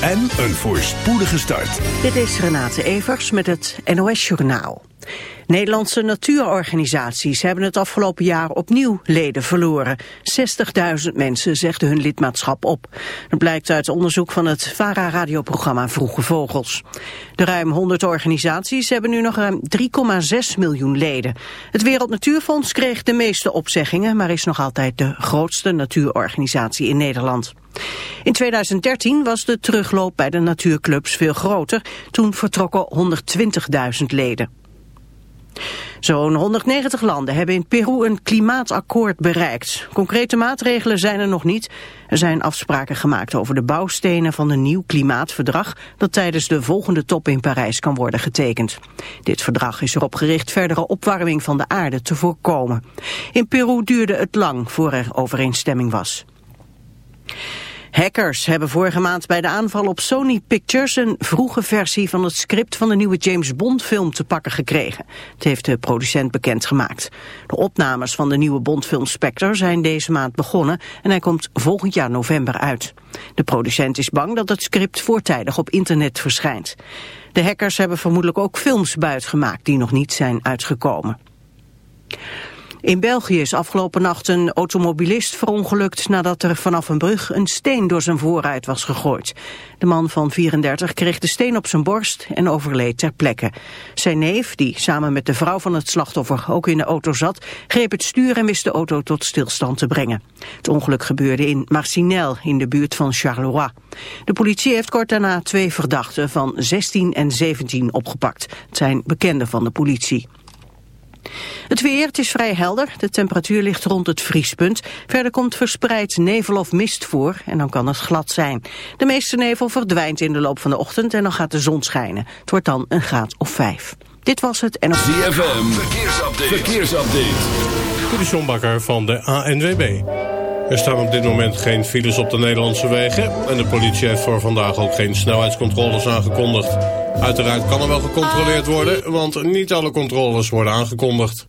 en een voorspoedige start. Dit is Renate Evers met het NOS Journaal. Nederlandse natuurorganisaties hebben het afgelopen jaar opnieuw leden verloren. 60.000 mensen zegden hun lidmaatschap op. Dat blijkt uit onderzoek van het VARA-radioprogramma Vroege Vogels. De ruim 100 organisaties hebben nu nog ruim 3,6 miljoen leden. Het Wereld Natuurfonds kreeg de meeste opzeggingen... maar is nog altijd de grootste natuurorganisatie in Nederland. In 2013 was de terugloop bij de natuurclubs veel groter. Toen vertrokken 120.000 leden. Zo'n 190 landen hebben in Peru een klimaatakkoord bereikt. Concrete maatregelen zijn er nog niet. Er zijn afspraken gemaakt over de bouwstenen van een nieuw klimaatverdrag... dat tijdens de volgende top in Parijs kan worden getekend. Dit verdrag is erop gericht verdere opwarming van de aarde te voorkomen. In Peru duurde het lang voor er overeenstemming was. Hackers hebben vorige maand bij de aanval op Sony Pictures een vroege versie van het script van de nieuwe James Bond film te pakken gekregen. Het heeft de producent bekendgemaakt. De opnames van de nieuwe Bondfilm Spectre zijn deze maand begonnen en hij komt volgend jaar november uit. De producent is bang dat het script voortijdig op internet verschijnt. De hackers hebben vermoedelijk ook films buitgemaakt die nog niet zijn uitgekomen. In België is afgelopen nacht een automobilist verongelukt nadat er vanaf een brug een steen door zijn voorruit was gegooid. De man van 34 kreeg de steen op zijn borst en overleed ter plekke. Zijn neef, die samen met de vrouw van het slachtoffer ook in de auto zat, greep het stuur en wist de auto tot stilstand te brengen. Het ongeluk gebeurde in Marcinel in de buurt van Charleroi. De politie heeft kort daarna twee verdachten van 16 en 17 opgepakt. Het zijn bekenden van de politie. Het weer, het is vrij helder. De temperatuur ligt rond het vriespunt. Verder komt verspreid nevel of mist voor en dan kan het glad zijn. De meeste nevel verdwijnt in de loop van de ochtend en dan gaat de zon schijnen. Het wordt dan een graad of vijf. Dit was het en... ZFM, verkeersupdate. verkeersupdate. De van de ANWB. Er staan op dit moment geen files op de Nederlandse wegen... en de politie heeft voor vandaag ook geen snelheidscontroles aangekondigd. Uiteraard kan er wel gecontroleerd worden, want niet alle controles worden aangekondigd.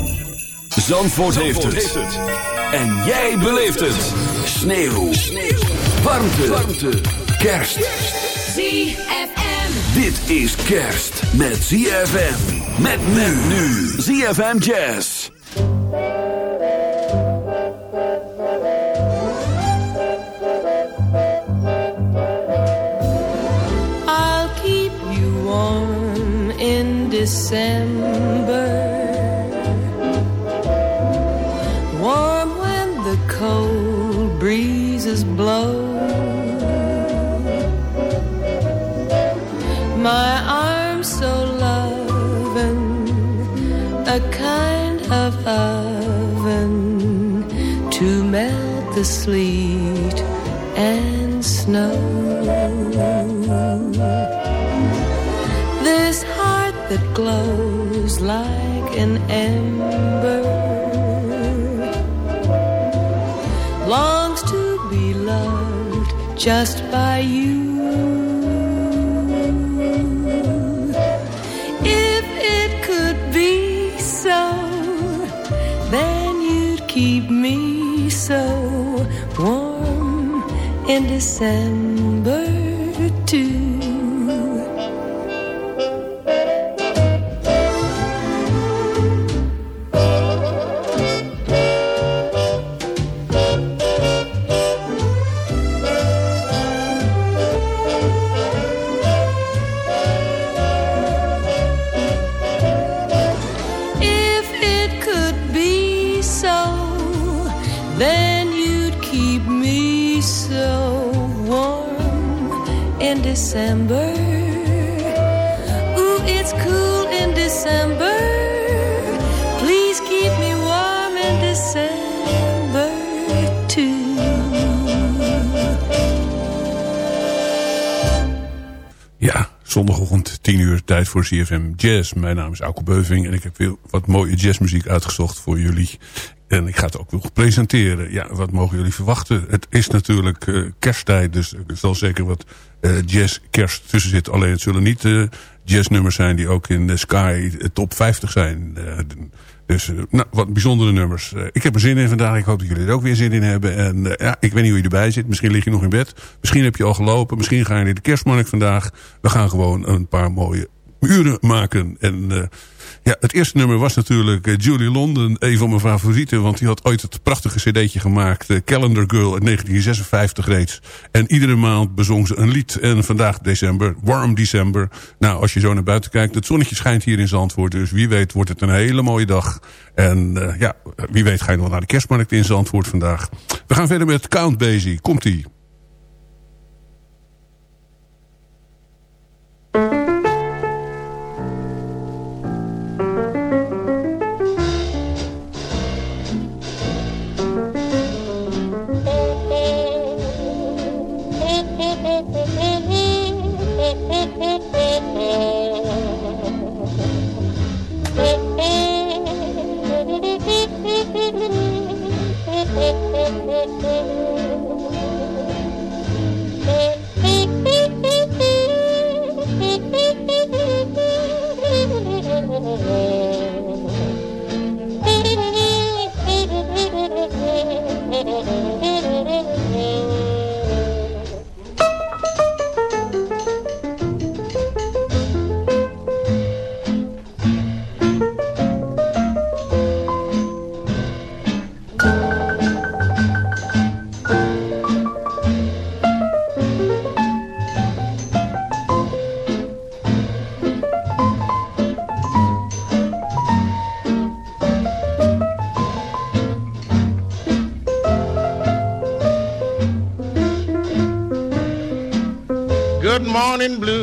Zandvoort, heeft, het. En jij beleeft het. Sneeuw. Sneeuw. Warmte. Warmte. Kerst. ZFM. Dit is kerst met ZFM. Met men nu. ZFM Jazz. I'll keep you warm in December. The sleet and snow. This heart that glows like an ember longs to be loved just by you. In December voor CFM Jazz. Mijn naam is Auke Beuving en ik heb weer wat mooie jazzmuziek uitgezocht voor jullie. En ik ga het ook nog presenteren. Ja, wat mogen jullie verwachten? Het is natuurlijk eh, kersttijd, dus er zal zeker wat eh, jazz kerst tussen zitten. Alleen het zullen niet eh, jazznummers zijn die ook in de Sky top 50 zijn. Dus nou, wat bijzondere nummers. Ik heb er zin in vandaag. Ik hoop dat jullie er ook weer zin in hebben. En ja, ik weet niet hoe je erbij zit. Misschien lig je nog in bed. Misschien heb je al gelopen. Misschien ga je naar de kerstmarkt vandaag. We gaan gewoon een paar mooie uren maken. En eh, ja, het eerste nummer was natuurlijk eh, Julie London. Een van mijn favorieten. Want die had ooit het prachtige cd'tje gemaakt. eh, Calendar Girl in 1956 reeds. En iedere maand bezong ze een lied. En vandaag december, warm december. Nou, als je zo naar buiten kijkt. Het zonnetje schijnt hier in Zandvoort. Dus wie weet wordt het een hele mooie dag. En eh, ja, wie weet ga je nog naar de kerstmarkt in Zandvoort vandaag. We gaan verder met Count Basie. Komt-ie. Good morning,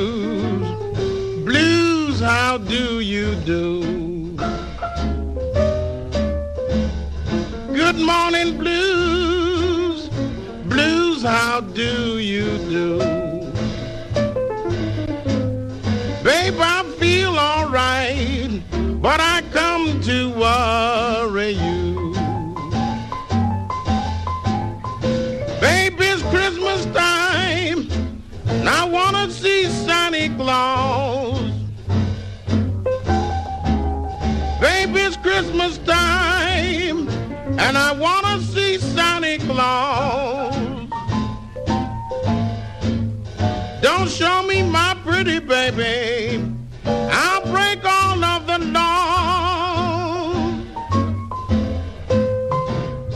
I'll break all of the laws.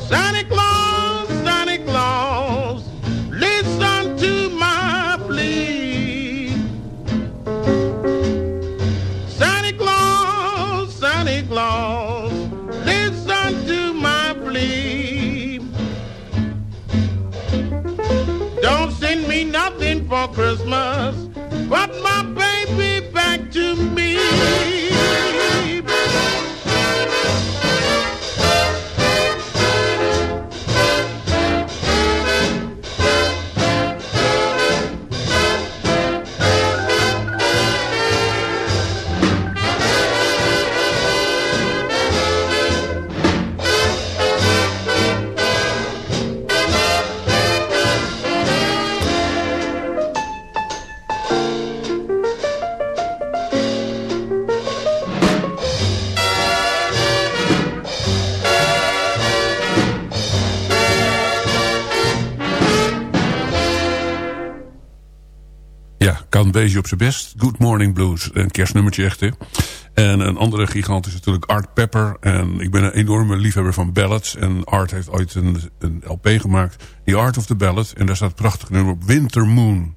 Santa Claus, Santa Claus, listen to my plea. Santa Claus, Santa Claus, listen to my plea. Don't send me nothing for Christmas, op zijn best. Good Morning Blues, een kerstnummertje echt, hè. En een andere gigant is natuurlijk Art Pepper. En ik ben een enorme liefhebber van ballads. En Art heeft ooit een, een LP gemaakt, The Art of the Ballad. En daar staat prachtig nummer op, Winter Moon.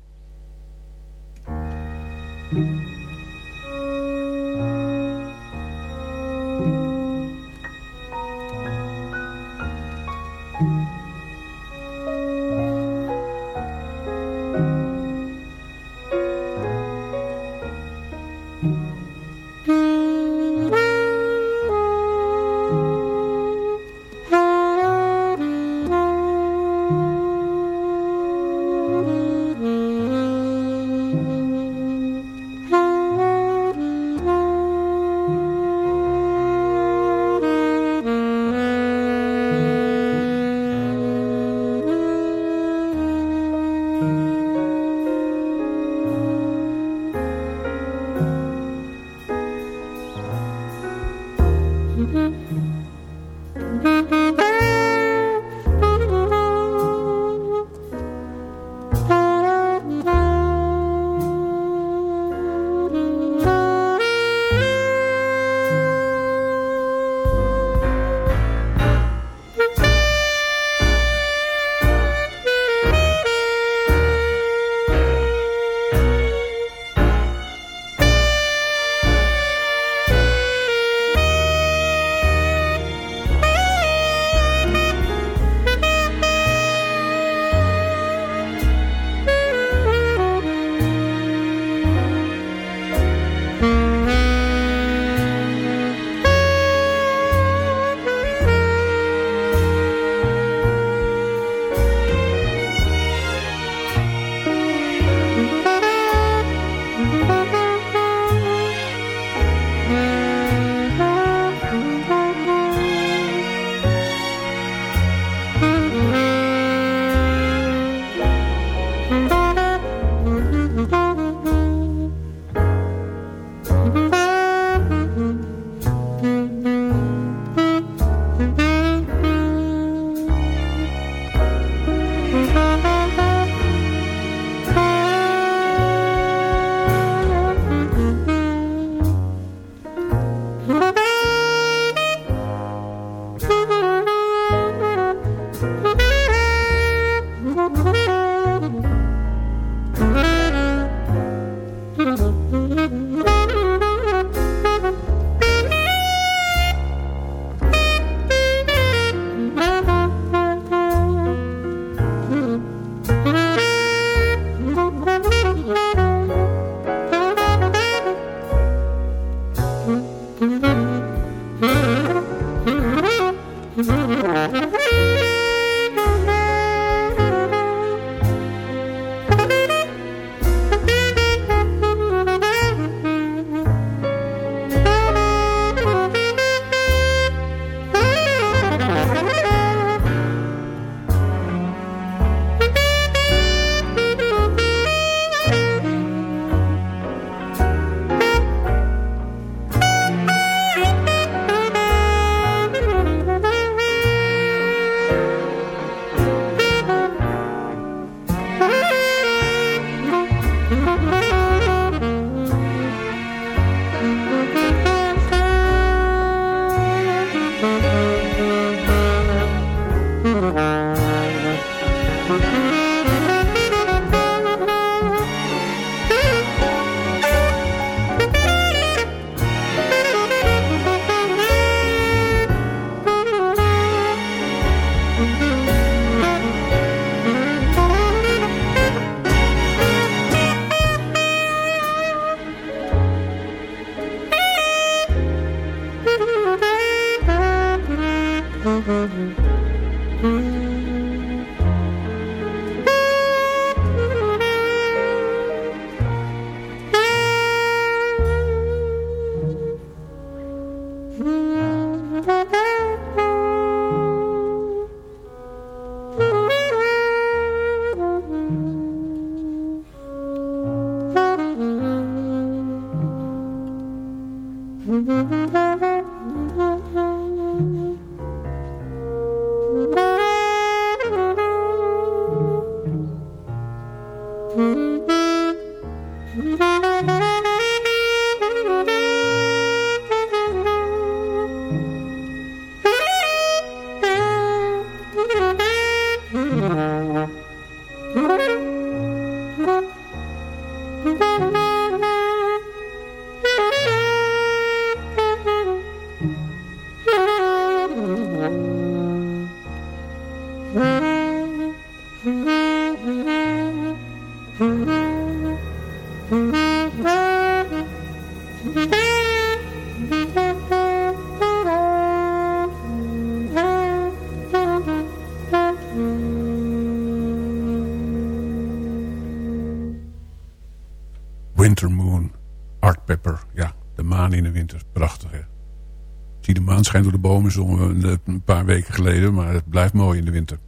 Schijnt door de bomen zo een, een paar weken geleden... maar het blijft mooi in de winter.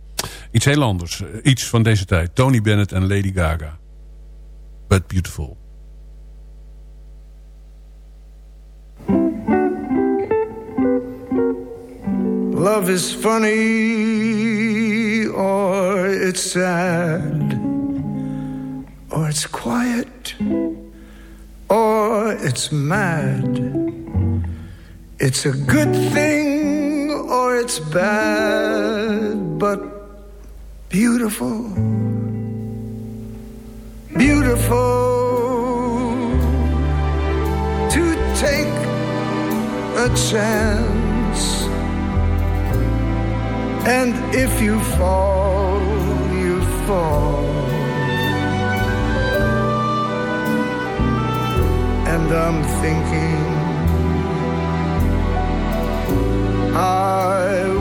Iets heel anders. eh, Iets van deze tijd. Tony Bennett en Lady Gaga. But Beautiful. Love is funny or it's sad or it's quiet or it's mad. It's a good thing or it's bad, but beautiful, beautiful to take a chance. And if you fall, you fall. And I'm thinking I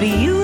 way, but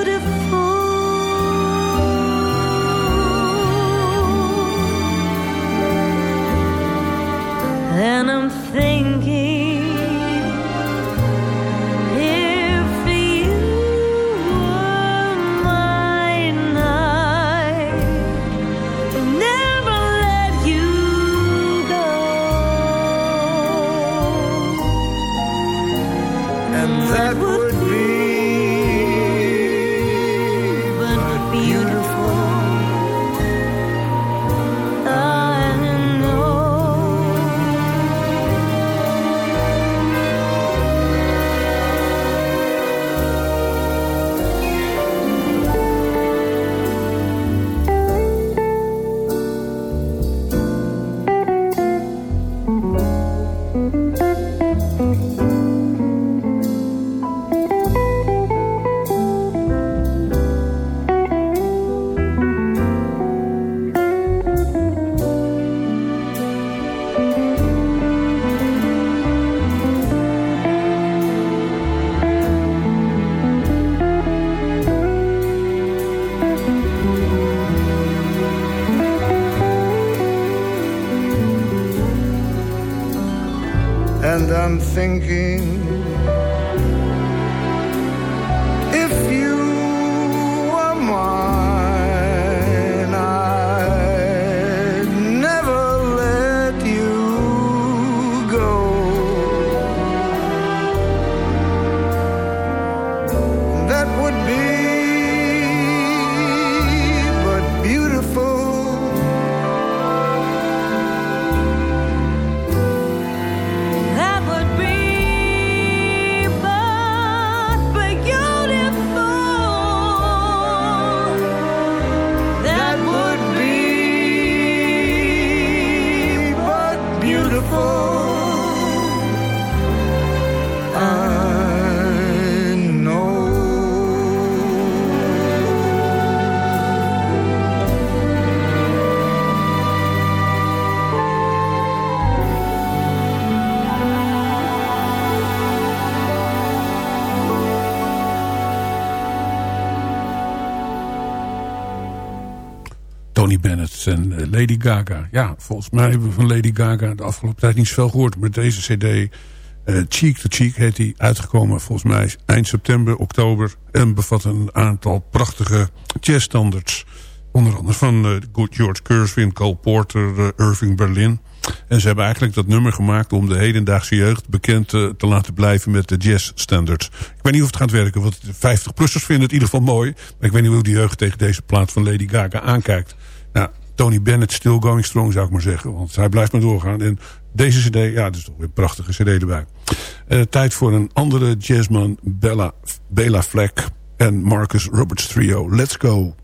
thinking Tony Bennett en eh, Lady Gaga. Ja, volgens mij hebben we van Lady Gaga de afgelopen tijd niet zoveel gehoord. Maar deze cd, eh, Cheek to Cheek, heet die, uitgekomen volgens mij eind september, oktober. En bevat een aantal prachtige jazzstandards. Onder andere van eh, George Gershwin, Cole Porter, Irving Berlin. En ze hebben eigenlijk dat nummer gemaakt om de hedendaagse jeugd bekend te, te laten blijven met de jazz standards. Ik weet niet of het gaat werken, want 50-plussers vinden het in ieder geval mooi. Maar ik weet niet hoe de jeugd tegen deze plaat van Lady Gaga aankijkt. Tony Bennett still going strong zou ik maar zeggen. Want hij blijft maar doorgaan. En deze cd, ja, dat is toch weer een prachtige cd erbij. Uh, tijd voor een andere jazzman, Bella, Bela Fleck en Marcus Roberts trio. Let's go.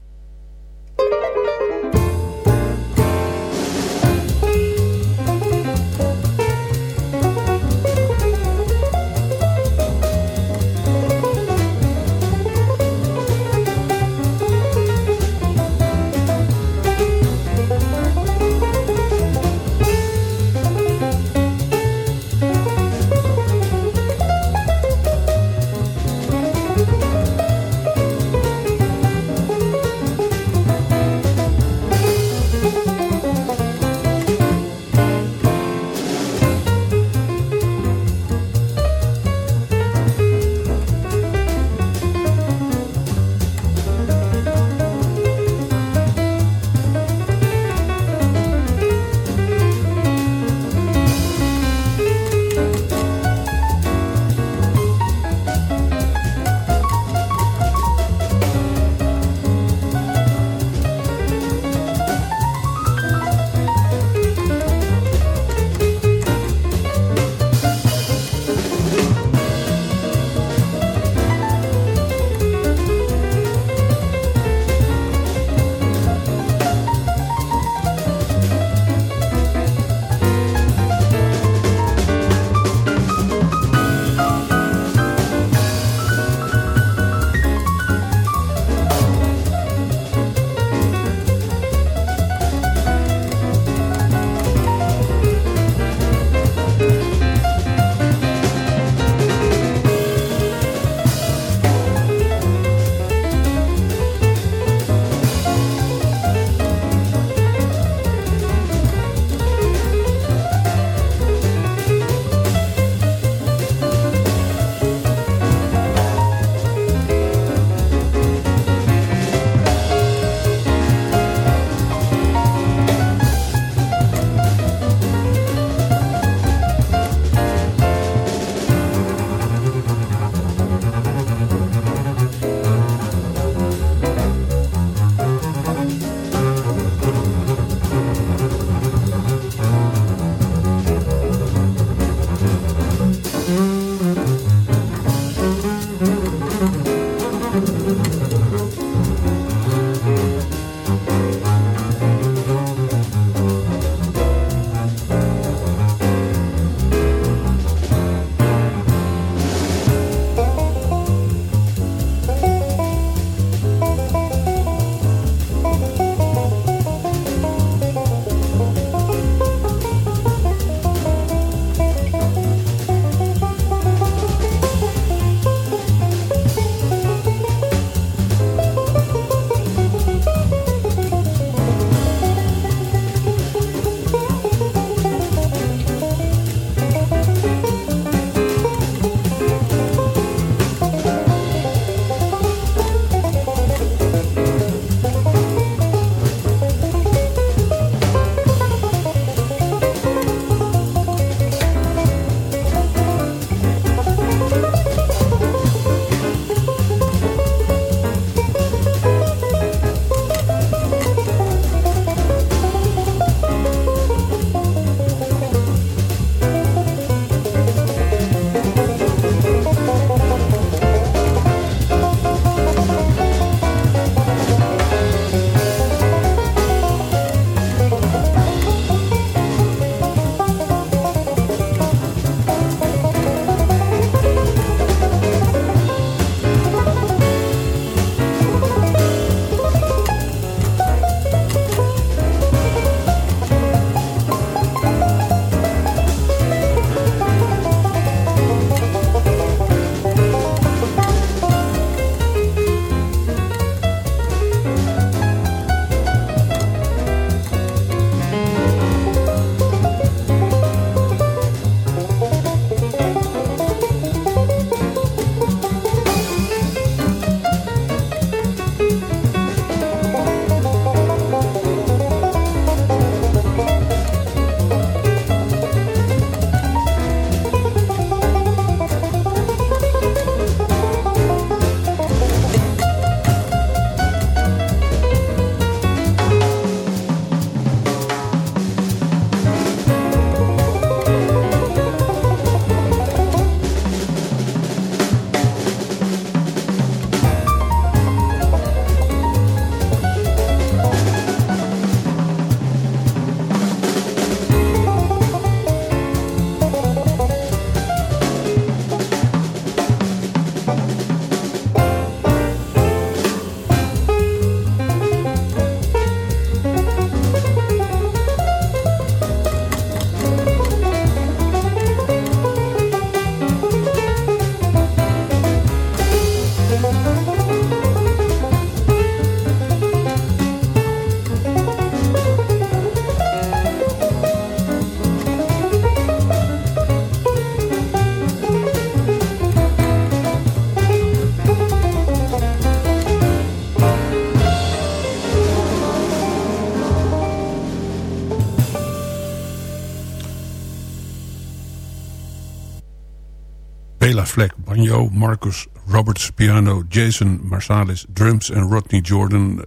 Banjo. Marcus Roberts, piano. Jason Marsalis, drums. En Rodney Jordan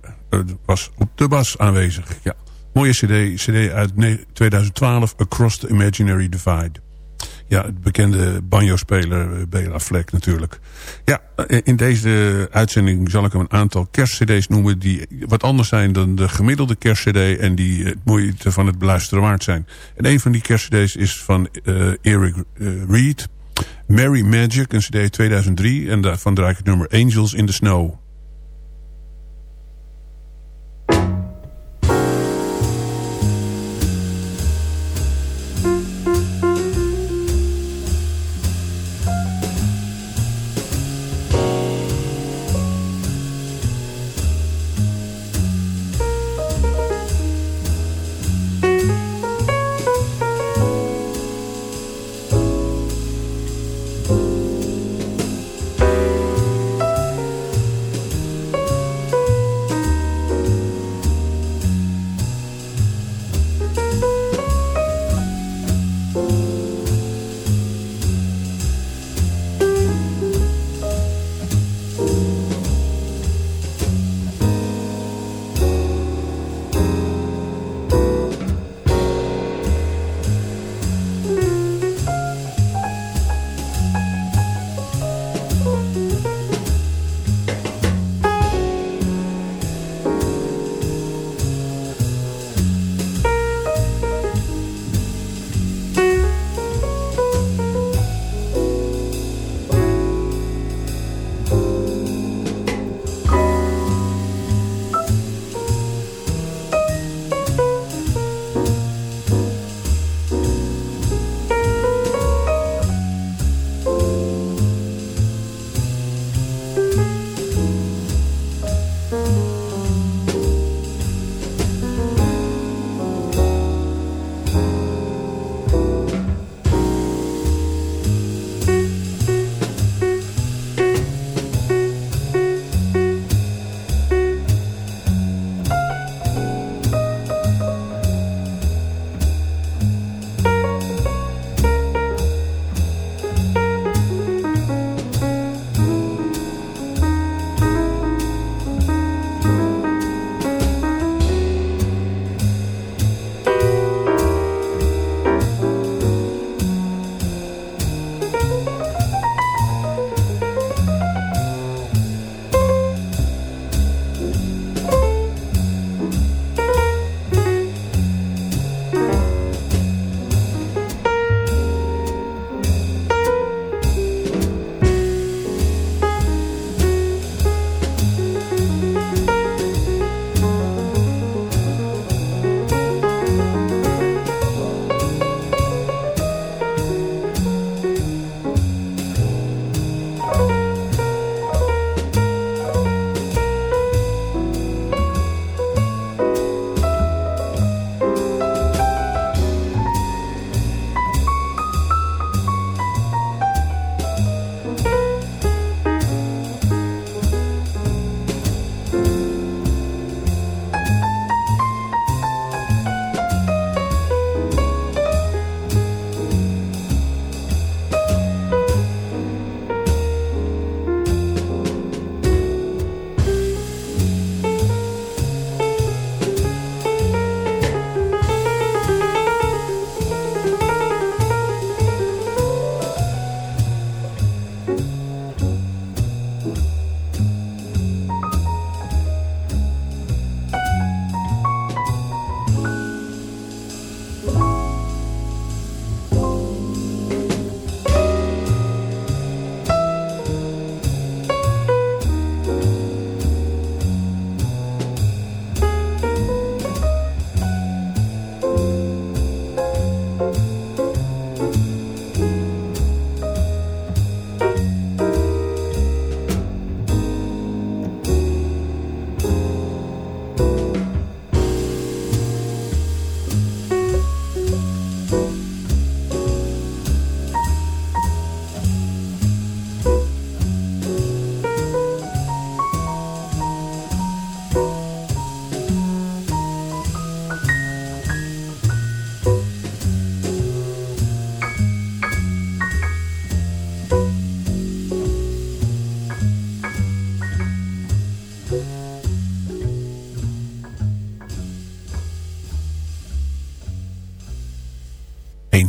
was op de bas aanwezig. Ja, mooie cd. Cd uit 2012, Across the Imaginary Divide. Ja, het bekende banjo-speler Bela Fleck natuurlijk. Ja, in deze uitzending zal ik hem een aantal kerstcd's noemen... die wat anders zijn dan de gemiddelde kerstcd... en die het moeite van het beluisteren waard zijn. En een van die kerstcd's is van Eric Reed... Mary Magic, een cd 2003... en daarvan draai ik het nummer Angels in the Snow...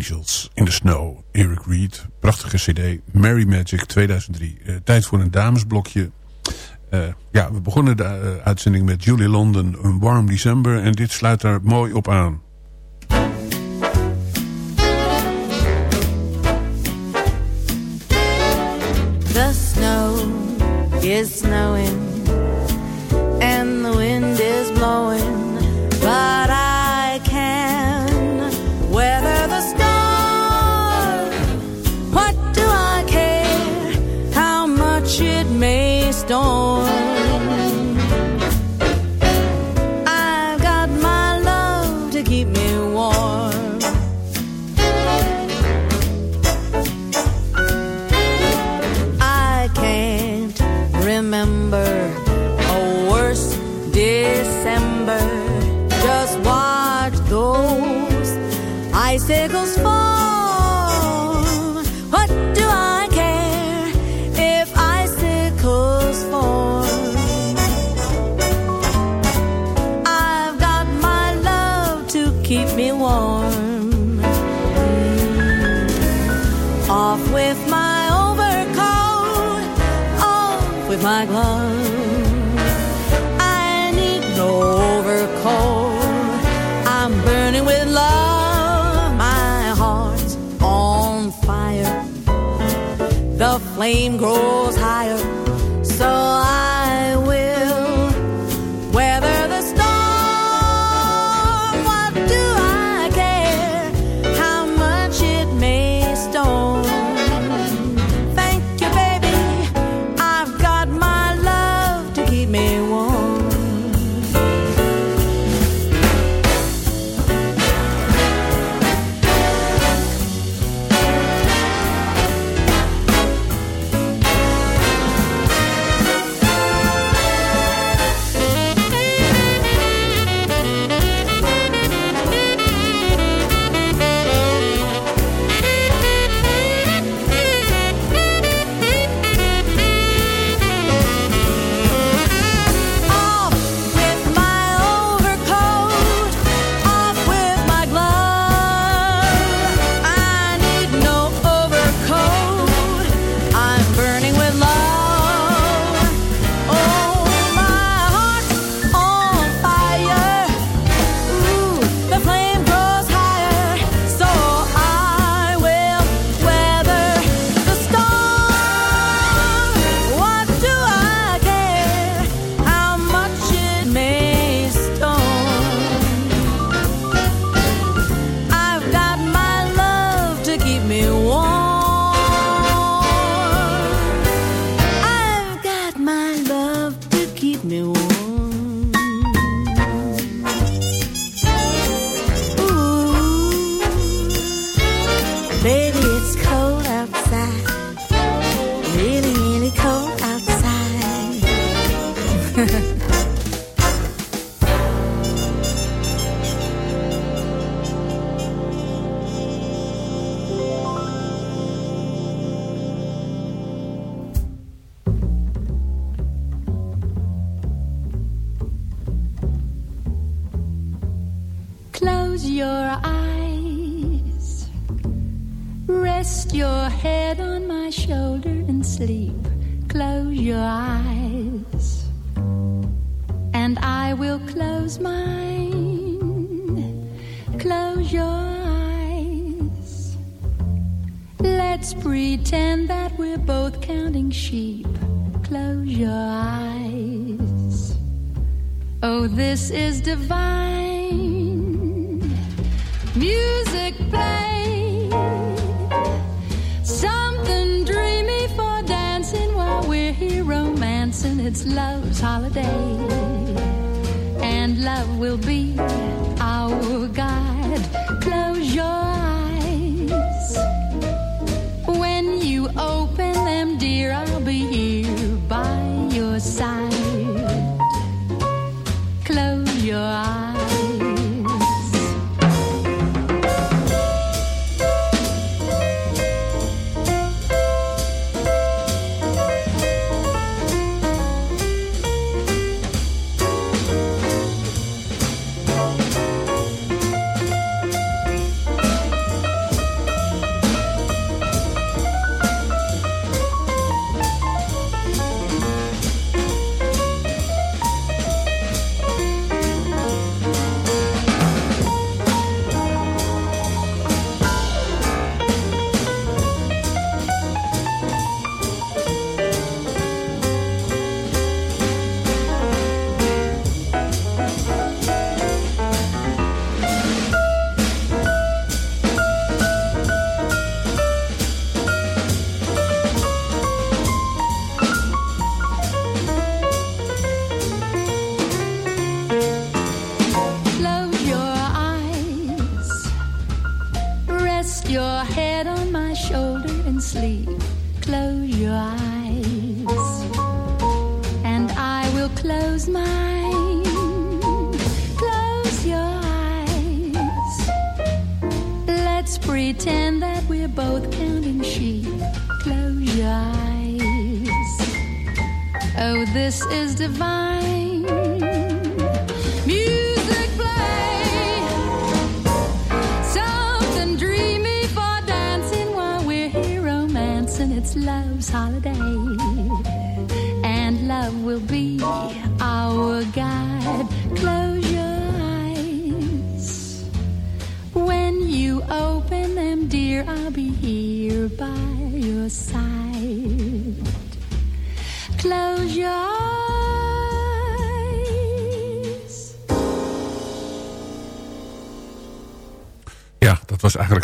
Angels in the Snow, Eric Reed. Prachtige cd, Merry Magic 2003. Eh, tijd voor een damesblokje. Eh, ja, we begonnen de eh, uitzending met Julie London, een warm december. En dit sluit daar mooi op aan. The snow is snowing. off with my overcoat, off with my glove. I need no overcoat. I'm burning with love. My heart's on fire. The flame grows higher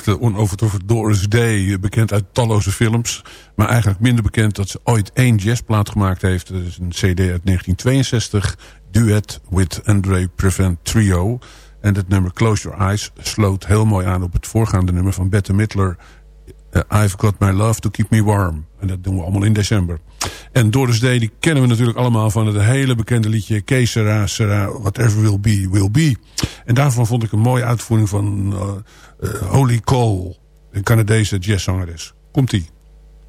de onovertroffen Doris Day. Bekend uit talloze films. Maar eigenlijk minder bekend dat ze ooit één jazzplaat gemaakt heeft. Dat is een cd uit 1962. Duet with Andre Prevent Trio. En het nummer Close Your Eyes sloot heel mooi aan op het voorgaande nummer van Bette Midler. eh, I've Got My Love To Keep Me Warm. En dat doen we allemaal in december. En Doris Day die kennen we natuurlijk allemaal van het hele bekende liedje... Que sera, whatever will be, will be. En daarvan vond ik een mooie uitvoering van eh, eh, Holy Cole. Een Canadese jazzzangeres. Komt-ie.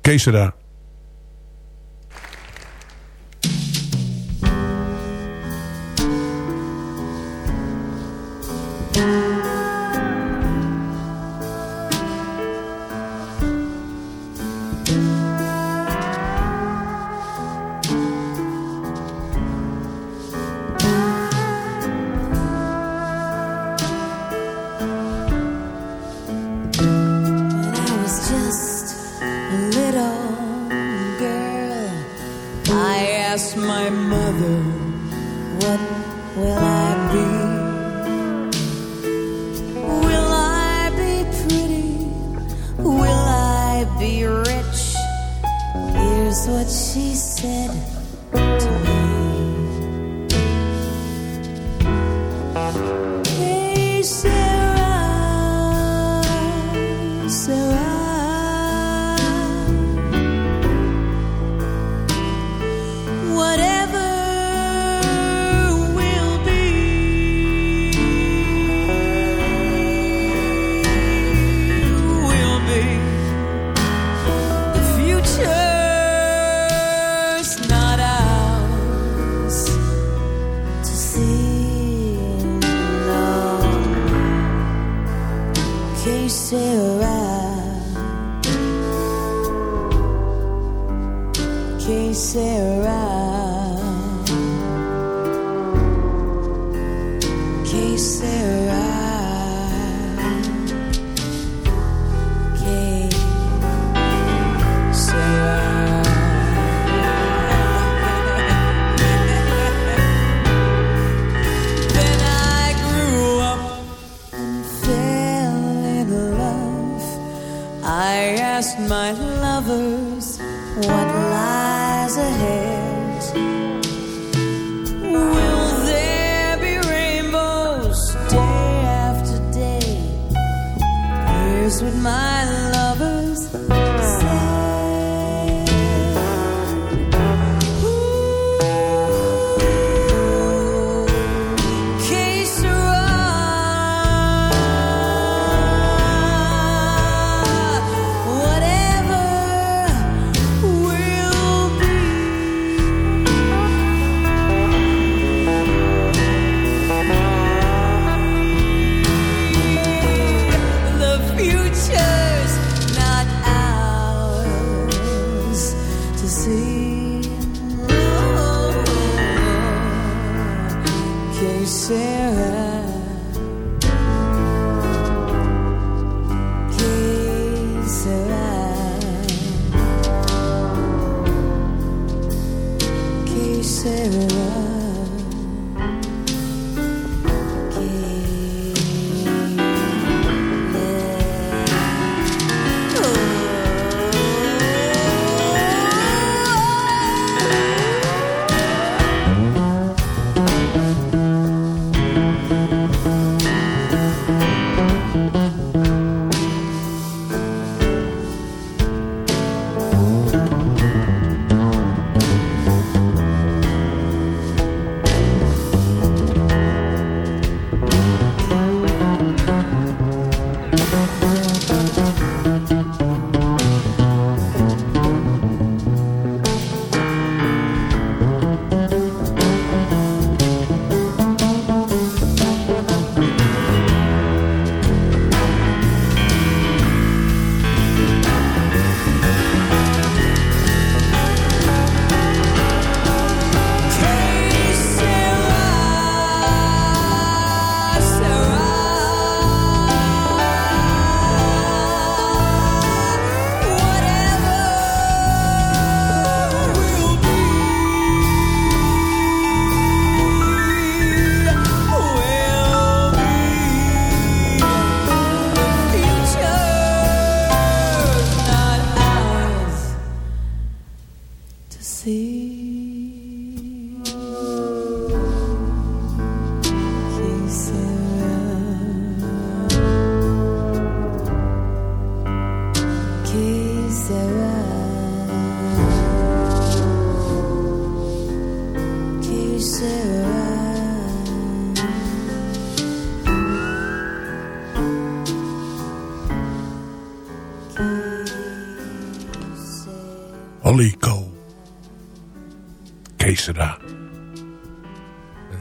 Que Then I grew up and fell in love. I asked my lies ahead.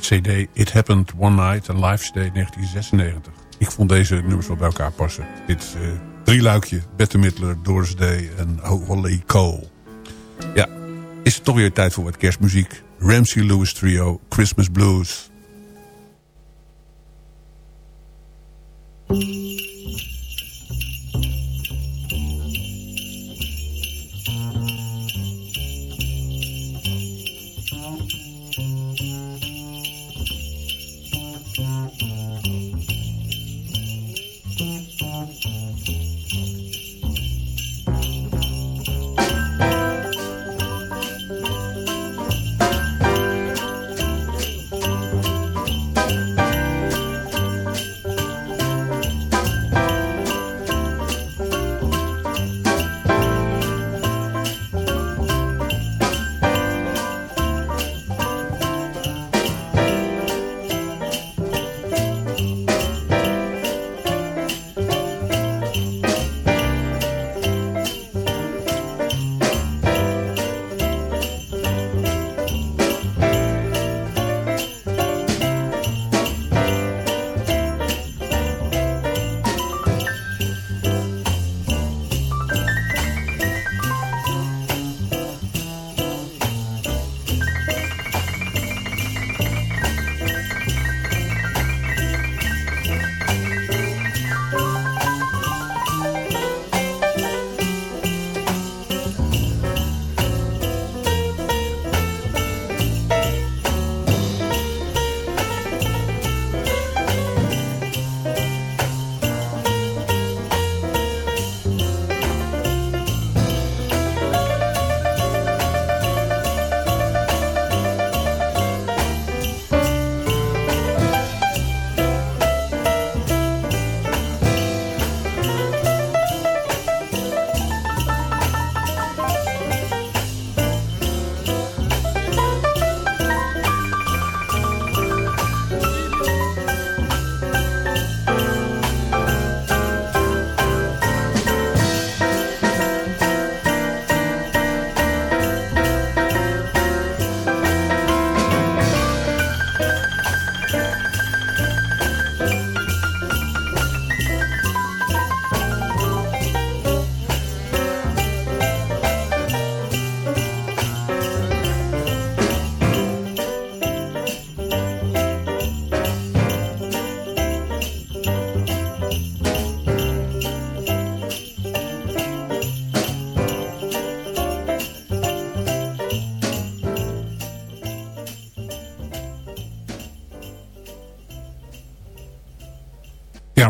Cd It Happened One Night, een live CD 1996. Ik vond deze nummers wel bij elkaar passen. Dit uh, drieluikje, Bette Midler, Doris Day en Holly Cole. Ja, is het toch weer tijd voor wat kerstmuziek. Ramsey Lewis Trio, Christmas Blues.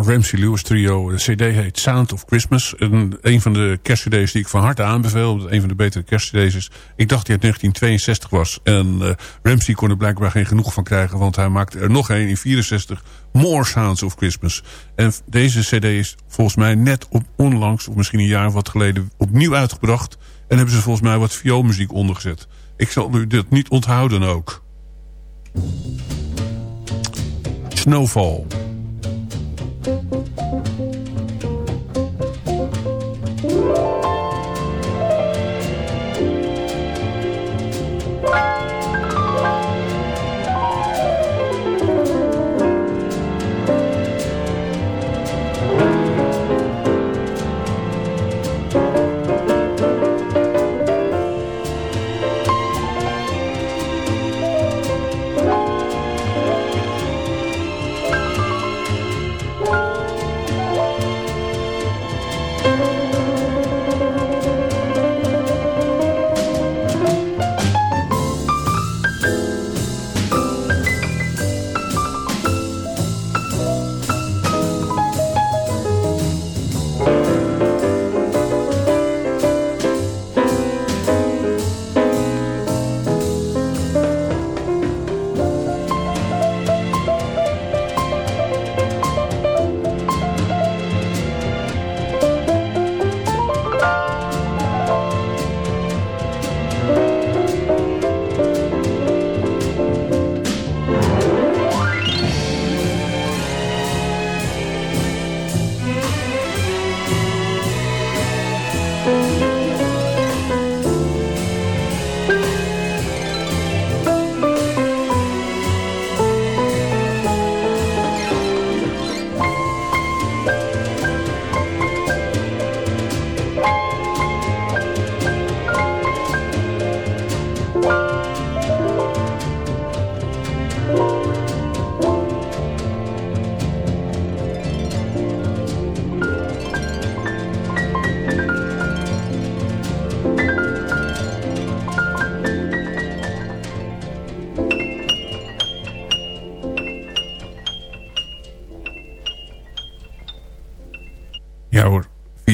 Ramsey Lewis Trio. De cd heet Sound of Christmas. En een van de kerstcd's die ik van harte aanbeveel. Een van de betere kerstcd's is. Ik dacht die uit 1962 was. En uh, Ramsey kon er blijkbaar geen genoeg van krijgen. Want hij maakte er nog een in 64. More Sounds of Christmas. En deze cd is volgens mij net op onlangs, of misschien een jaar wat geleden, opnieuw uitgebracht. En hebben ze volgens mij wat vioolmuziek ondergezet. Ik zal u dit niet onthouden ook. Snowfall.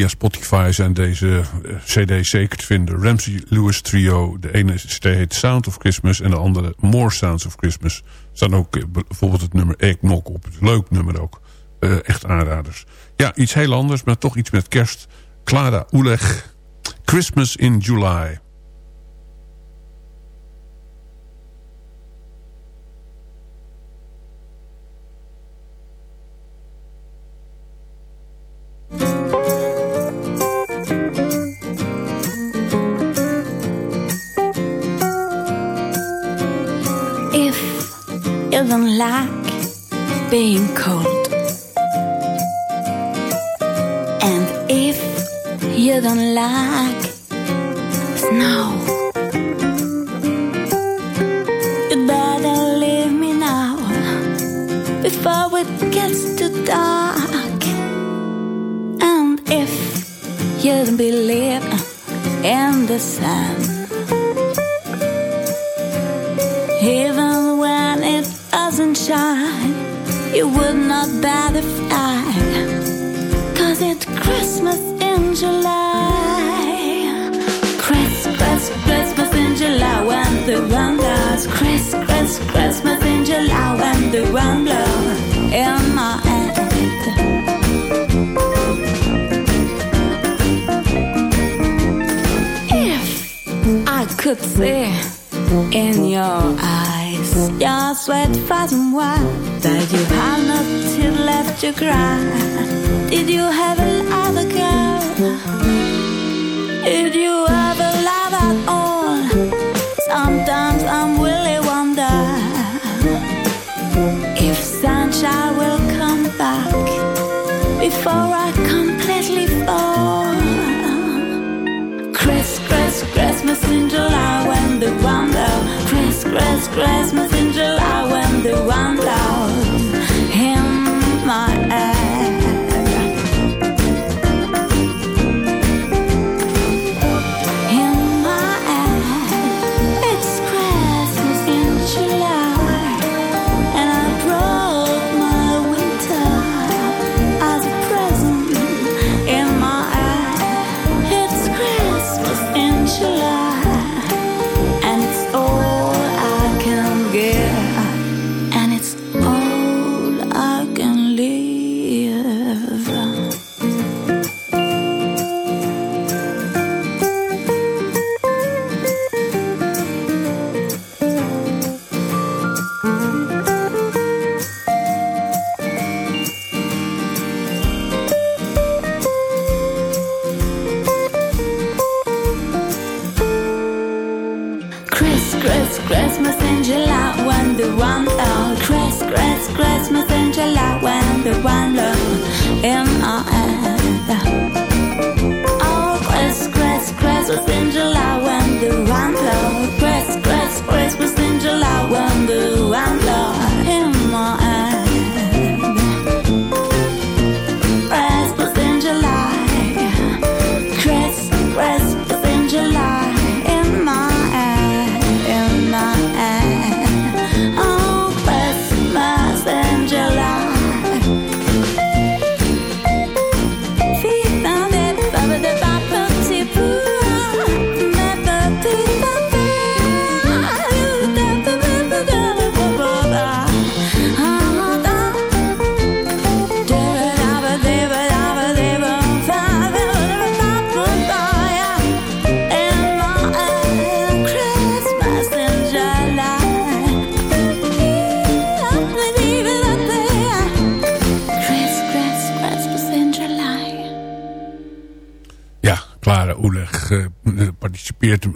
Via Spotify zijn deze eh, cd's zeker te vinden. Ramsey Lewis Trio. De ene cd heet Sound of Christmas en de andere More Sounds of Christmas. Er staan ook eh, bijvoorbeeld het nummer Eggnog op. Leuk nummer ook. Eh, echt aanraders. Ja, iets heel anders, maar toch iets met kerst. Clara Oeleg. Christmas in July. Like being cold, and if you don't like snow, you better leave me now before it gets too dark. And if you don't believe in the sun. Doesn't shine, you would not better fly. Cause it's Christmas in July. Chris, Chris, Christmas in July when the wind blows. Chris, Chris, Christmas in July when the wind blows. In my hand. If I could see in your eyes. Your sweat frozen white that you have not tears left to cry. Did you have a other girl? Did you ever love at all? Sometimes I'm really wonder if sunshine will come back before I Christmas in July when the wind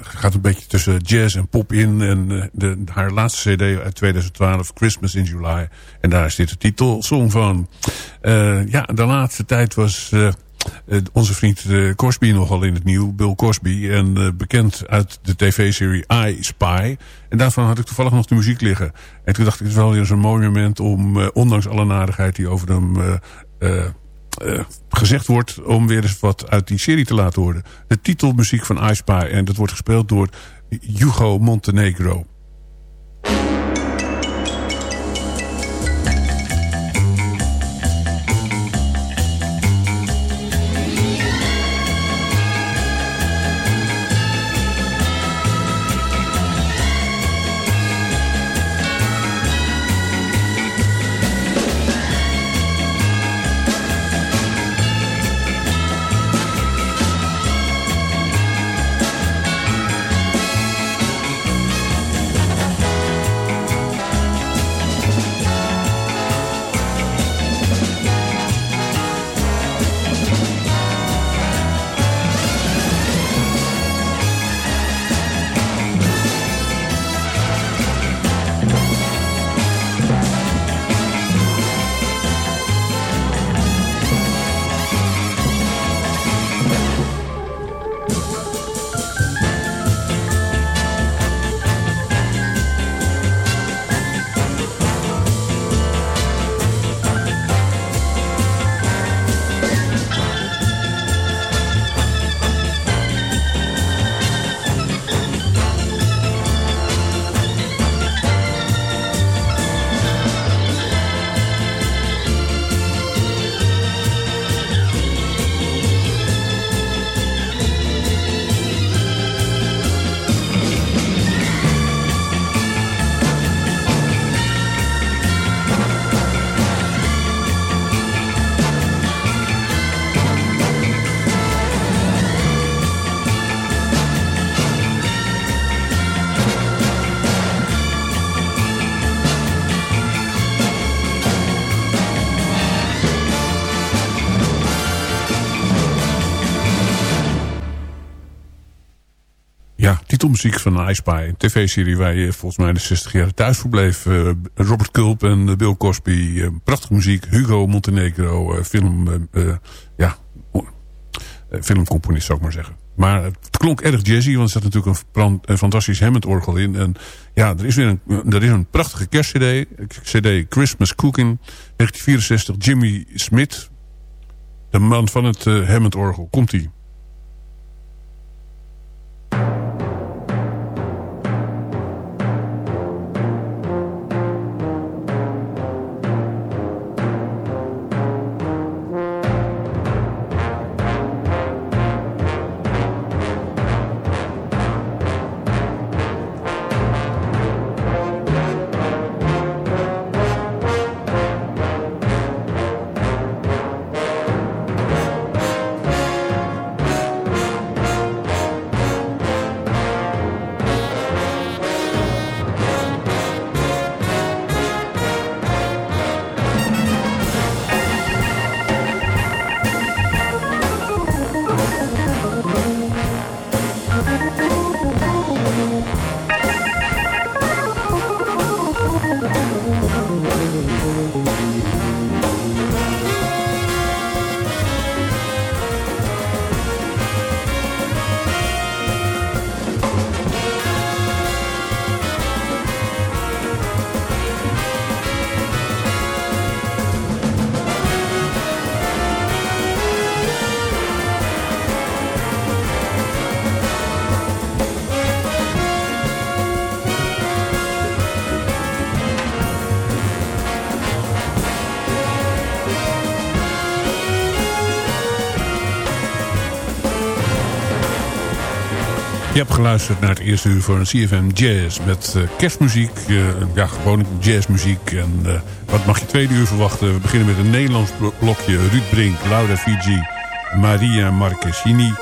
gaat een beetje tussen jazz en pop in. En eh, de, haar laatste cd uit 2012, Christmas in July. En daar dit de titelsong van. Eh, ja, de laatste tijd was eh, onze vriend Cosby nogal in het nieuw. Bill Cosby. En bekend uit de tv-serie I Spy. En daarvan had ik toevallig nog de muziek liggen. En toen dacht ik, het is wel weer zo'n mooi moment om, ondanks alle nadigheid die over hem... eh, gezegd wordt om weer eens wat uit die serie te laten horen. De titelmuziek van I Spy. En dat wordt gespeeld door Hugo Montenegro. Titelmuziek van Pie. Een tv-serie waar je volgens mij de 60 jaar thuis verbleef. Uh, Robert Culp en Bill Cosby. Uh, prachtige muziek. Hugo Montenegro. Film, ja, filmcomponist zou ik maar zeggen. Maar het klonk erg jazzy, want er zat natuurlijk een, een fantastisch Hammond-orgel in. En ja, er is weer een, er is een prachtige kerstcd. CD Christmas Cooking, 1964. Jimmy Smith, de man van het Hammond-orgel. Komt-ie. Je hebt geluisterd naar het eerste uur een CFM Jazz met uh, kerstmuziek. Uh, ja, gewoon jazzmuziek. En uh, wat mag je tweede uur verwachten? We beginnen met een Nederlands blokje. Ruud Brink, Laura Fiji, Maria Marquesini.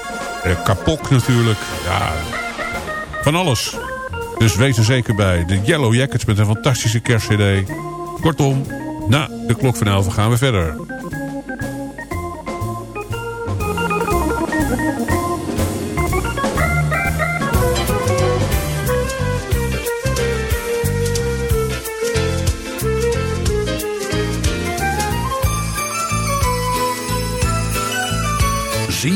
Kapok natuurlijk. Ja, van alles. Dus wees er zeker bij. De Yellow Jackets met een fantastische kerstcd. Kortom, na de klok van 11 gaan we verder.